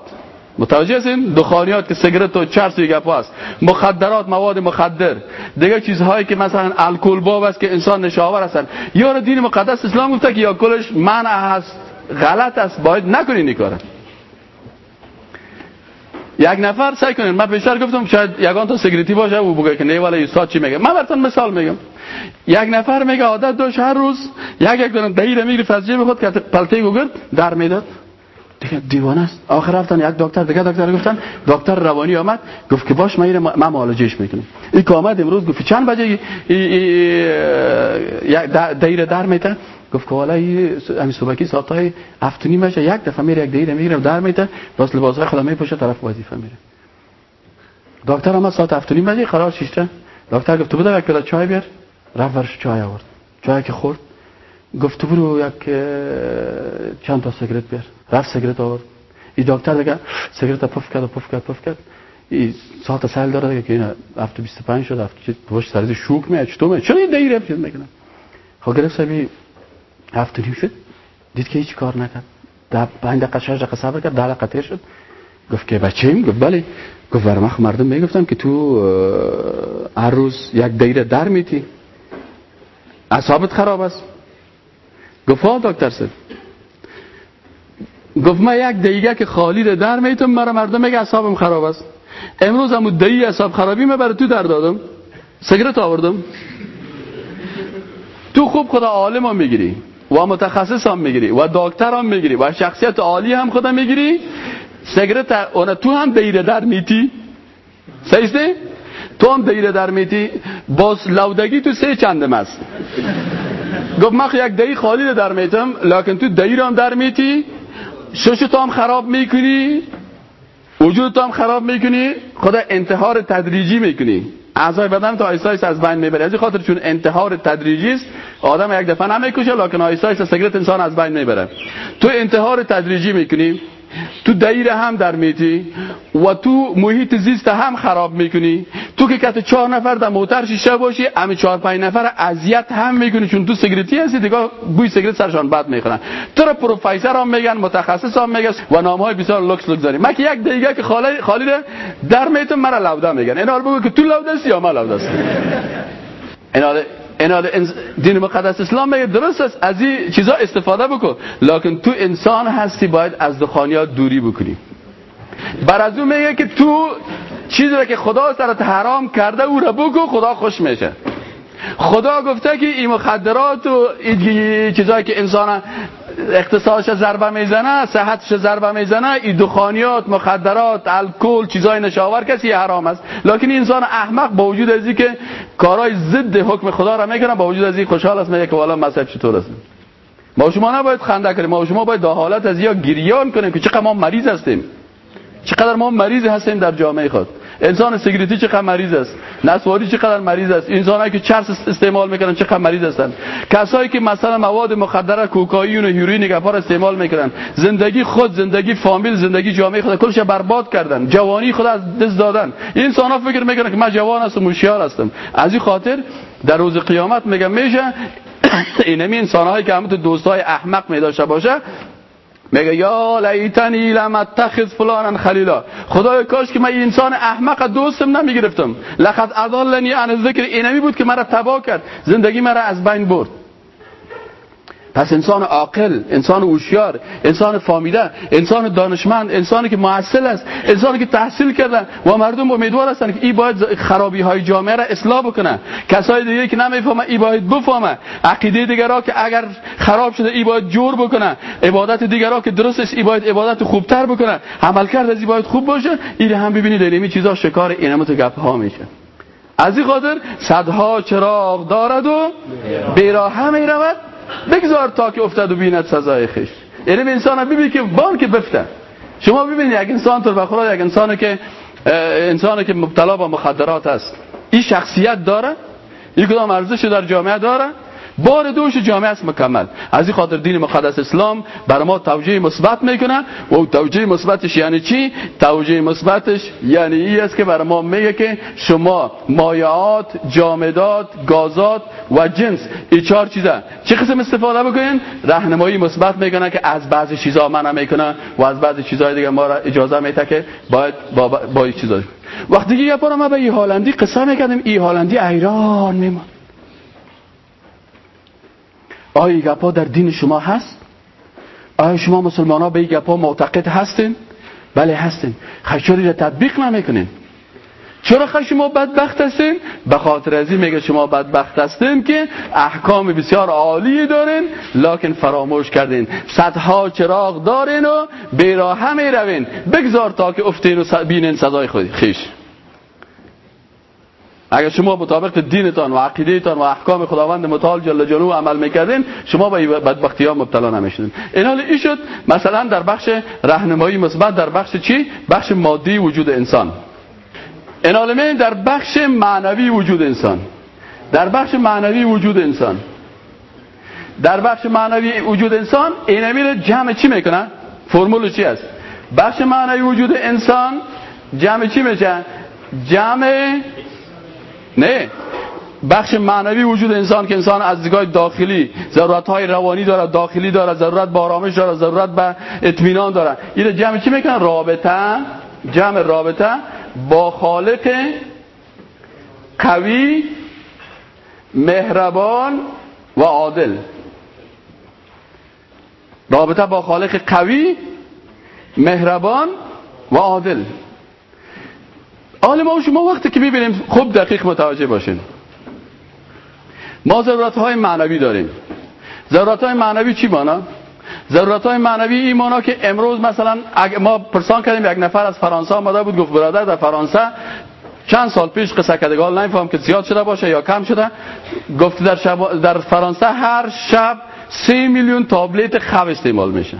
متوجه هستین؟ دخانیات که سیگرت و چرس و گپ مخدرات مواد مخدر. دیگه چیزهایی که مثلا الکل باب است که انسان نشاور هستن. یا دین مقدس اسلام گفته که یا کلش منع هست غلط است باید نکنین این یک نفر سعی کنین. من بیشتر گفتم شاید یگان تا سیگریتی باشه او بگه که نه ولی استاد چی میگه؟ من براتون مثال میگم. یک نفر میگه عادت داشت هر روز یک یک دونه دهیره می‌گیره فضیه بخود که پلته گوگرد در می‌داد. دیوانه است. آخر رفتن یک دکتر دیگه دکتر گفتن دکتر روانی آمد گفت که باش من من معالجهش می‌کنم این که آمد امروز گفت چند بجه دایره در میته؟ گفت که والا همین صبحی ساعت های هفتونی میشه یک دفعه میره یک دایره می‌گیره در میته باز لباس خدا میپوشه طرف وظیفه میره. دکتر آمد ساعت هفتونی بجه قرار شیشته. دکتر گفت تو بده یک پلاس چای بیار. رفت ورش چای آورد. چای که خورد. گفت برو یک چند تا سیگرت بیار. رفت سیگرت آورد. این دکتر دیگه سیگرت پف کرد و پف کرد پف کرد. این ساعت سال داره دیگه که این هفته 25 شد هفته پشت سرزی شوک میاد. چطور میاد؟ چرا این دایی رفت می‌کنه؟ خب گرفت سبی هفته نیم شد. دید که هیچ کار نکرد. در پنج دقیقه شش دقیقه صبر کرد ده دقیقه شد. گفت که بچه ایم؟ گفت بله. گفت ورمخ مردم می‌گفتم که تو هر روز یک دایره در میتی. اعصابت خراب است. گفت ها دکتر سد گفت من یک دقیقه که خالی رو در میتم مرا مردم میگه اصابم خراب است. امروز هم دهی اصاب خرابی من برای تو در دادم. سگرت آوردم. تو خوب خدا عالم هم می‌گیری و متخصص هم می‌گیری و دکتر هم می‌گیری و شخصیت عالی هم خدا می‌گیری. سگرت اون تو هم دیره در میتی. سیسته تو هم دیره در میتی. باز لودگی تو سه چندم است. گفت من یک دهی خالی رو در میتم لکن تو دهی هم در میتی شش تو هم خراب می‌کنی وجود هم خراب می‌کنی خدا انتحار تدریجی می‌کنی. اعضای بدن تو آیسایس از بین می‌بری از خاطر چون انتحار تدریجی است آدم یک دفعه نمی‌کشه لکن آیسایس سیگرت انسان از بین می‌بره. تو انتحار تدریجی می‌کنی. تو دیر هم در میتی و تو محیط زیست هم خراب می‌کنی. تو که کت چهار نفر در موتر شیشه باشی همه چهار پنج نفر اذیت هم می‌کنی چون تو سیگریتی هستی دیگه بوی سیگرت سرشان بد می‌خورن. تو رو پروفسور هم میگن متخصص هم میگن و نام های بسیار لوکس لوکس داری من که یک دقیقه که خالی خالی در میتون مرا لوده میگن؟ اینا بگو که تو لوده یا ما لوده است اینا دین مقدس اسلام میگه درست است؟ از این چیزا استفاده بکن. لکن تو انسان هستی باید از دخانیات دوری بکنی بر از اون میگه که تو چیزی را که خدا سرت حرام کرده او را بگو خدا خوش میشه. خدا گفته که این مخدرات و این چیزایی که انسان اقتصادش ضربه می‌زنه صحتش ضربه می‌زنه این دخانیات مخدرات الکل چیزای نشاور کسی حرام است. لکن انسان احمق با وجود از که کارهای ضد حکم خدا را می‌کنه با وجود از خوشحال است میگه که والا مذهب چطور است؟ ما شما نباید خنده کنیم ما شما باید حالت از یا گریان کنیم که چقدر ما مریض هستیم. چقدر ما مریض هستیم در جامعه خود. انسان سیگریتی چقدر مریض است؟ نسواری چقدر مریض است؟ انسانایی که چرس استعمال می‌کنن چقدر مریض هستند کسایی که مثلا مواد مخدر کوکائین و هیروئین گپار استعمال می‌کنن. زندگی خود زندگی فامیل زندگی جامعه خود کلش برباد کردن. جوانی خود از دست دادن. این ها فکر می‌کنن که من جوان هستم هوشیار هستم. از این خاطر در روز قیامت میگم میشه اینمی انسانهایی که همون دوستای احمق میداشته باشه میگه یا لیتنی لم اتخذ فلانا خلیلا. خدای کاش که من انسان احمق دوستم نمی‌گرفتم. لقد اضلنی عن ذکر اینمی بود که مرا تبا کرد. زندگی مرا از بین برد. پس انسان عاقل انسان هوشیار انسان فامیده انسان دانشمند انسانی که معسل است انسانی که تحصیل کردن و مردم امیدوار هستن که ای باید خرابی های جامعه را اصلاح بکنه. کسای دیگه که نمی‌فهمه ای باید بفهمه. عقیده دیگرا که اگر خراب شده ای باید جور بکنه. عبادت دیگرا که درست است ای باید عبادت خوبتر بکنه. عمل کرد از ای باید خوب باشه. این هم ببینید این چیزا شکار اینم تو گپ ها میشه. از این خاطر صدها چراغ دارد و بیراه می رود بگذار تا که افتد و بیند سزای خش یعنی به انسان ببینید که بان که بفته شما ببینید یک انسان تو بخورا یک انسانی که انسانی که مبتلا با مخدرات است. این شخصیت داره؟ این کدام ارزش در جامعه داره؟ بار دوش جامعه است مکمل. از این خاطر دین مقدس اسلام بر ما توجیه مثبت می‌کنه. و توجیه مثبتش یعنی چی؟ توجیه مثبتش یعنی این است که بر ما میگه که شما مایعات جامدات گازات و جنس این چهار چیزه. چه قسم استفاده بکنین؟ راهنمایی مثبت می‌کنه که از بعضی چیزا منع می‌کنه و از بعضی چیزهای دیگه ما را اجازه میده که باید با با این چیزا. وقتی یه ما به ای هالندی قصه می‌کردیم ای هالندی ایران میمان آیا گپا در دین شما هست؟ آیا شما مسلمان ها به این گپا معتقد هستین؟ بله هستین. خشوری را تطبیق نمی‌کنین. چرا خش شما بدبخت هستین؟ به خاطر ازی میگه شما بدبخت هستین که احکام بسیار عالی دارین لکن فراموش کردین. صدها چراغ دارین و بیراه می روین. بگذار تا که افتین و بینین سزای خود خیش. اگر شما مطابق دینتان و عقیدهتان و احکام خداوند متعال جل جلاله عمل می‌کردین شما به بدبختی ها مبتلا نمی‌شدین. این حال این شد مثلا در بخش راهنمایی مثبت در بخش چی؟ بخش مادی وجود انسان. این در بخش معنوی وجود انسان. در بخش معنوی وجود انسان. در بخش معنوی وجود انسان این جمع چی می‌کنه؟ فرمول چی است؟ بخش معنوی وجود انسان جمع چی میشه؟ جمع نه. بخش معنوی وجود انسان که انسان از دیگاه داخلی ضرورت های روانی داره داخلی داره ضرورت به آرامش داره ضرورت به اطمینان داره این جمع چی می‌کنن؟ رابطه. جمع رابطه با خالق قوی مهربان و عادل. رابطه با خالق قوی مهربان و عادل. حال ما شما وقتی که می‌بینیم خوب دقیق متوجه باشین. ما ضرورت های معنوی داریم. ضرورت های معنوی چی بانا؟ ضرورت های معنوی ایمانا که امروز مثلا ما پرسان کردیم یک نفر از فرانسه آمده بود گفت برادر در فرانسه چند سال پیش قصه کدگال نمیفهم که زیاد شده باشه یا کم شده. گفت در, شب در فرانسه هر شب سه میلیون تابلت خواب استعمال میشه.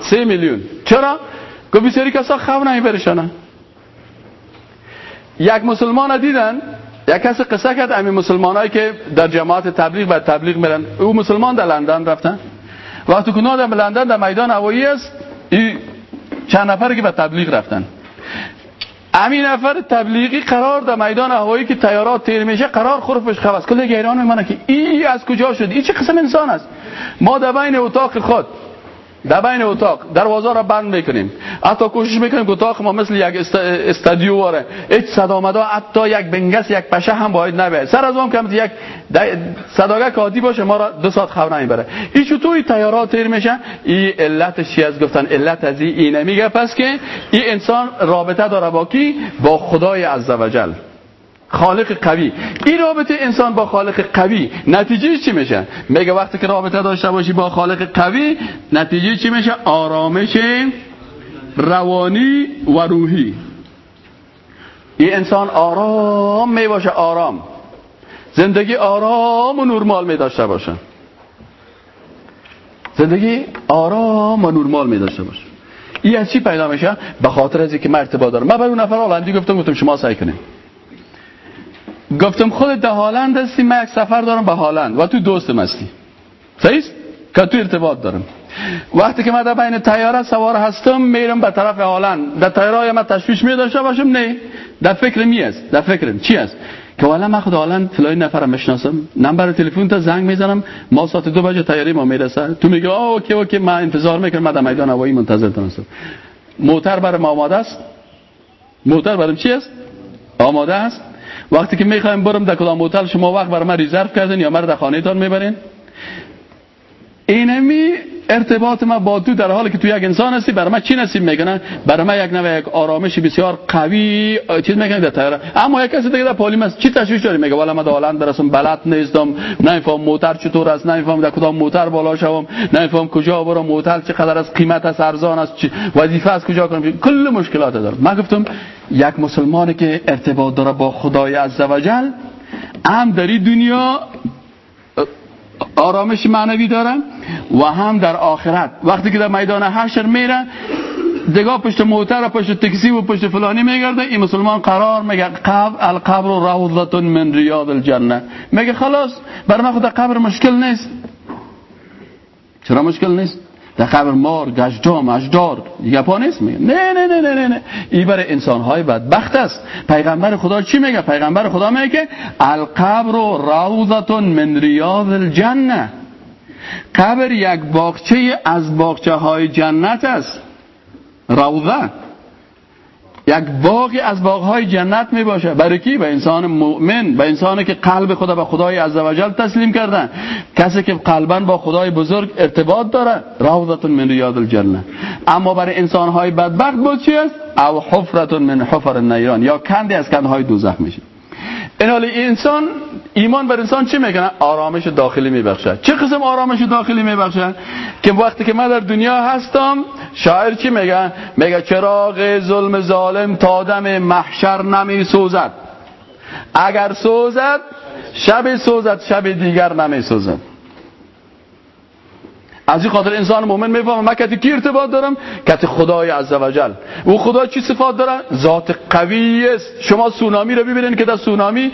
سه میلیون. چرا؟ گفت بسیاری کسا خواب نمیبرشنن یک مسلمان دیدن یک کسی قصه کرد امی مسلمانایی که در جماعت تبلیغ و تبلیغ میرن. او مسلمان در لندن رفتن. وقتی که در لندن در میدان هوایی است این چند نفر که به تبلیغ رفتن. همین نفر تبلیغی قرار در میدان هوایی که تیارات تیر میشه قرار خورفش خواست کل ایران میمانه که این از کجا شد؟ این چه قسم انسان است؟ ما در بین اتاق خود در بین اتاق دروازه را بند می‌کنیم. حتی کوشش می‌کنیم که اتاق ما مثل یک استادیو واره هیچ صدا مدا حتی یک بنگس یک پشه هم باید نبه سر از اون کم یک صداگه کادی باشه ما را دو ساعت خبر نمی‌بره. این توی تیارات تیر میشه. این علتش چی از گفتن علت از این اینه میگه پس که این انسان رابطه داره با کی؟ با خدای عزوجل. خالق قوی. این رابطه انسان با خالق قوی نتیجه چی میشه؟ میگه وقتی که رابطه داشته باشی با خالق قوی نتیجه چی میشه؟ آرامش روانی و روحی. این انسان آرام می باشه آرام. زندگی آرام و نرمال می داشته باشه. زندگی آرام و نرمال می داشته باشه. این از چی پیدا میشه؟ به خاطر از اینکه مرتبه داره. من برای اون نفر هلندی گفتم گفتم شما سعی کنید گفتم خود در هالند هستی من یک سفر دارم به هالند. و تو دوستم هستی. صحیح؟ که تو ارتباط دارم. وقتی که من در بین تیاره سوار هستم میرم به طرف هالند. در تیاره من تشویش می داشته باشم؟ نه. در فکر می است. در فکرم. چی است؟ که والا من خود هالند فلای نفر می‌شناسم. نمبر تلفن تا زنگ می‌زنم. ما ساعت دو بجه طیاره ما می‌رسه. تو میگه آه OK OK من انتظار می‌کنم. من در میدان هوایی منتظر هستم. موتر برام آماده است؟ موتر برام چی است؟ آماده است؟ وقتی که می‌خوایم برم در کدام هتل شما وقت برای من reserve کردین یا مرا در خانه تان می‌برین؟ اینمی ارتباط ما با تو در حالی که تو یک انسان هستی برای من چی نصیب می‌کنه؟ برای من یک نوع یک آرامش بسیار قوی چیز می‌کنه در تیاره اما یک کسی دیگه در پالیم است چی تشویش داری؟ میگه والا من در هلند برسم بلد نیستم نمیفهم موتر چطور است نمیفهم در کدام موتر بالا شوم نمیفهم کجا برم موتر چقدر از قیمت است ارزان است وظیفه از کجا کنم؟ کل مشکلات داره من گفتم یک مسلمانی که ارتباط داره با خدای عزوجل هم در دنیا آرامش معنوی دارن و هم در آخرت. وقتی که در میدان حشر میره دگاه پشت موتر و پشت تکسی و پشت فلانی میگرده این مسلمان قرار میگه قبر القبر روضت من ریاض الجنه میگه خلاص بر من خود قبر مشکل نیست. چرا مشکل نیست؟ در قبر مار گشجام اجدار گپا نیست میگه. نه نه نه نه نه این برای انسان های بدبخت است. پیغمبر خدا چی میگه؟ پیغمبر خدا میگه که القبر روضت من ریاض الجنه قبر یک باغچه از باغچه های جنت است. روضه یک باغی از باغهای جنت می باشه برای کی؟ به انسان مؤمن. به انسانی که قلب خدا به خدای عزوجل تسلیم کردن. کسی که قلبا با خدای بزرگ ارتباط داره. روضت من ریاض الجنه. اما برای انسانهای بدبخت بود چی است؟ او حفرت من حفر النیران. یا کندی از کندهای دوزخ میشه. این حالی انسان ایمان بر انسان چی می‌کنه؟ آرامش داخلی میبخشه چه قسم آرامش داخلی میبخشه که وقتی که من در دنیا هستم شاعر چی میگه؟ میگه چراغ ظلم ظالم تا دم محشر نمی سوزد. اگر سوزد شب سوزد شب دیگر نمی سوزد. از این خاطر انسان مؤمن می‌فهمه من کتی کی ارتباط دارم؟ کتی خدای عزوجل. او خدا چی صفات داره ذات قوی است. شما سونامی رو ببینید که در سونامی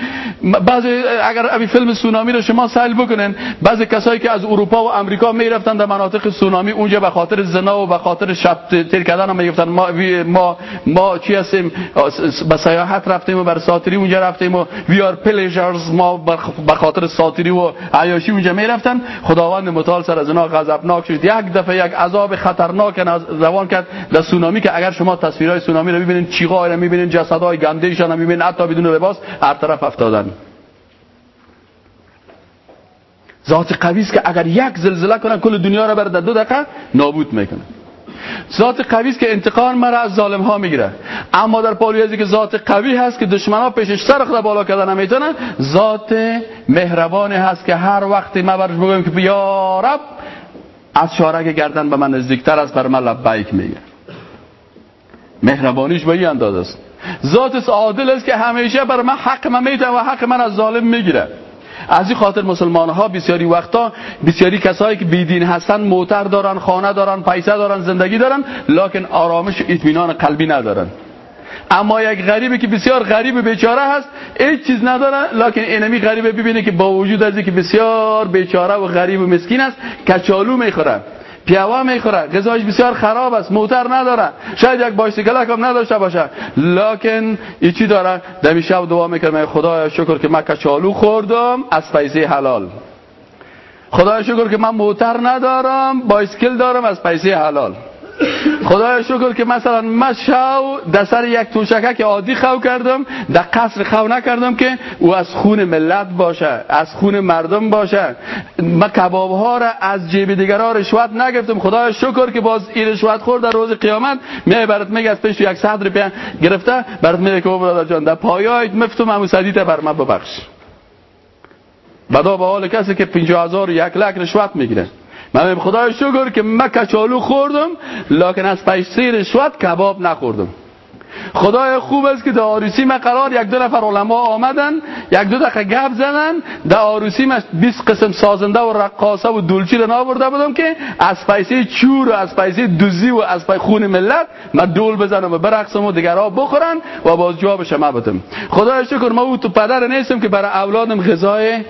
بعضی اگر ابی فیلم سونامی رو شما سهل بکنین بعضی کسایی که از اروپا و امریکا می‌رفتن در مناطق سونامی اونجا به خاطر زنا و به خاطر شب تیر کردن هم می‌گفتن ما ما ما چی هستیم؟ به سیاحت رفتیم و بر ساتری اونجا رفتیم و وی آر پلیجرز ما به خاطر ساتری و عیاشی اونجا می‌رفتن. خداوند متعال سر از اینا غضب خطرناک شد یک دفعه یک عذاب خطرناک روان کرد در سونامی که اگر شما تصویرهای سونامی رو ببینید چیغای رو می‌بینید جسدهای گنده ایشان رو می‌بینید حتی بدون لباس هر طرف افتادن. ذات قوی است که اگر یک زلزله کنه کل دنیا رو بر دو دقیقه نابود می‌کنه. ذات قوی است که انتقام مرا از ظالم ها می‌گیره. اما در پالیازی که ذات قوی هست که دشمن ها پیشش سر خدا بالا کردن نمی‌تونن ذات مهربانی هست که هر وقتی ما برش بگویم که یا رب از شارک گردن به من نزدیکتر است بر من لبیک میگه. مهربانیش به این انداز است. ذات عادل است که همیشه بر من حق من میده و حق من از ظالم می‌گیره. از این خاطر مسلمان ها بسیاری وقتا بسیاری کسایی که بیدین هستن موتر دارن خانه دارن پیسه دارن زندگی دارن لکن آرامش اطمینان قلبی ندارن. اما یک غریبی که بسیار غریب بیچاره هست هیچ چیز نداره. لکن اینمی غریبه ببینه که با وجود از که بسیار بیچاره و غریب و مسکین است کچالو می‌خوره پیاوا می‌خوره غذاش بسیار خراب است موتر نداره. شاید یک بایسیکلک هم نداشته باشه. لکن ای چی داره؟ دمی شب دعا می‌کنه خدایا شکر که من کچالو خوردم از پیسه حلال. خدای شکر که من موتر ندارم بایسکل دارم از پیسه حلال. خدای شکر که مثلا من شو در سر یک توشکه که عادی خو کردم در قصر خو نکردم که او از خون ملت باشه از خون مردم باشه. من کباب ها را از جیب دیگرها رشوت نگرفتم. خدای شکر که باز این رشوت خورد در روز قیامت. می برات میگه از پیش یک صد روپیه گرفته. برات میگه که برادر جان در پایایت مفتم همون صدیت بر من ببخش. بدا به حال کسی که 50000 یک لک رشوت می‌گیره. من خدای شکر که من کچالو خوردم لکن از پیشی رشوت کباب نخوردم. خدای خوب است که در آروسی من قرار یک دو نفر علما آمدن یک دو دقیقه گپ زدن در آروسی من 20 قسم سازنده و رقاصه و دولچی رو نابرده بودم که از پیسه چور و از پیسه دوزی و از پای خون ملت من دول بزنم و برقصم و دیگرها بخورن و باز جوابش ما بدم. خدای شکر ما او تو پدر نیستم که برای اولادم غذای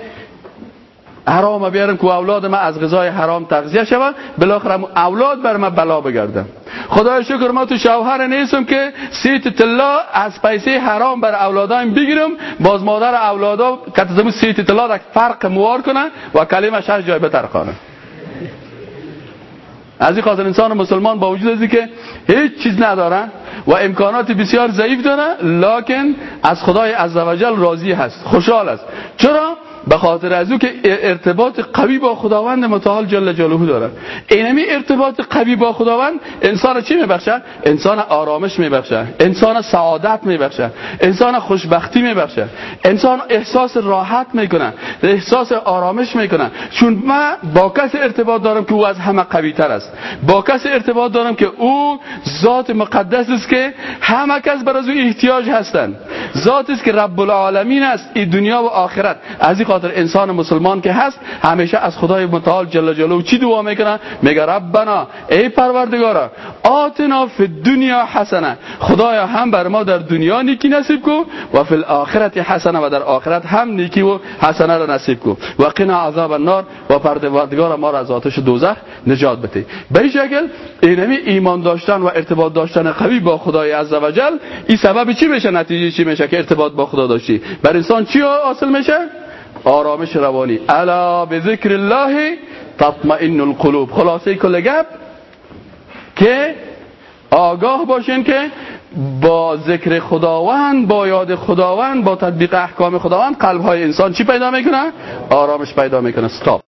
حرام بیارم که اولاد من از غذای حرام تغذیه شود بالاخره اولاد بر من بلا بگردم خدای شکر ما تو شوهر نیستم که سیت طلا از پیسه حرام بر اولادایم بگیرم. باز مادر اولادا کتزمو سیت طلا را فرق موار کنن و کلمه شش جای بترخانه از این خاطر انسان مسلمان با وجود ازی که هیچ چیز نداره و امکانات بسیار ضعیف داره لکن از خدای عزوجل راضی هست خوشحال است. چرا؟ به خاطر از او که ارتباط قوی با خداوند متعال جل جلاله داره اینمی ارتباط قوی با خداوند انسان چی میبخشه؟ انسان آرامش میبخشه. انسان سعادت میبخشه. انسان خوشبختی میبخشه. انسان احساس راحت می‌کنه. احساس آرامش می‌کنه. چون من با کس ارتباط دارم که او از همه قوی تر است. با کس ارتباط دارم که او ذات مقدس است که همه کس بر از او احتیاج هستند. ذاتی است که رب العالمین است این دنیا و آخرت. از این خاطر انسان مسلمان که هست همیشه از خدای متعال جل جلاله چی دعا می‌کنه؟ میگه ربنا ای پروردگارا آتنا فی دنیا حسنه. خدایا هم بر ما در دنیا نیکی نصیب کو و فی الاخرت حسنه و در آخرت هم نیکی و حسنه را نصیب کو. و قنا عذاب النار. و پروردگار ما را از آتش دوزخ نجات بده. به این شکل اینمی ایمان داشتن و ارتباط داشتن قوی با خدای عزوجل این سبب چی میشه؟ نتیجه چی میشه؟ که ارتباط با خدا داشتی. بر انسان چی حاصل میشه؟ آرامش روانی. الا به ذکر الله تطمئن القلوب. خلاصه کل گپ که آگاه باشین که با ذکر خداوند با یاد خداوند با تطبیق احکام خداوند قلب های انسان چی پیدا می‌کنه؟ آرامش پیدا می‌کنه. ستاپ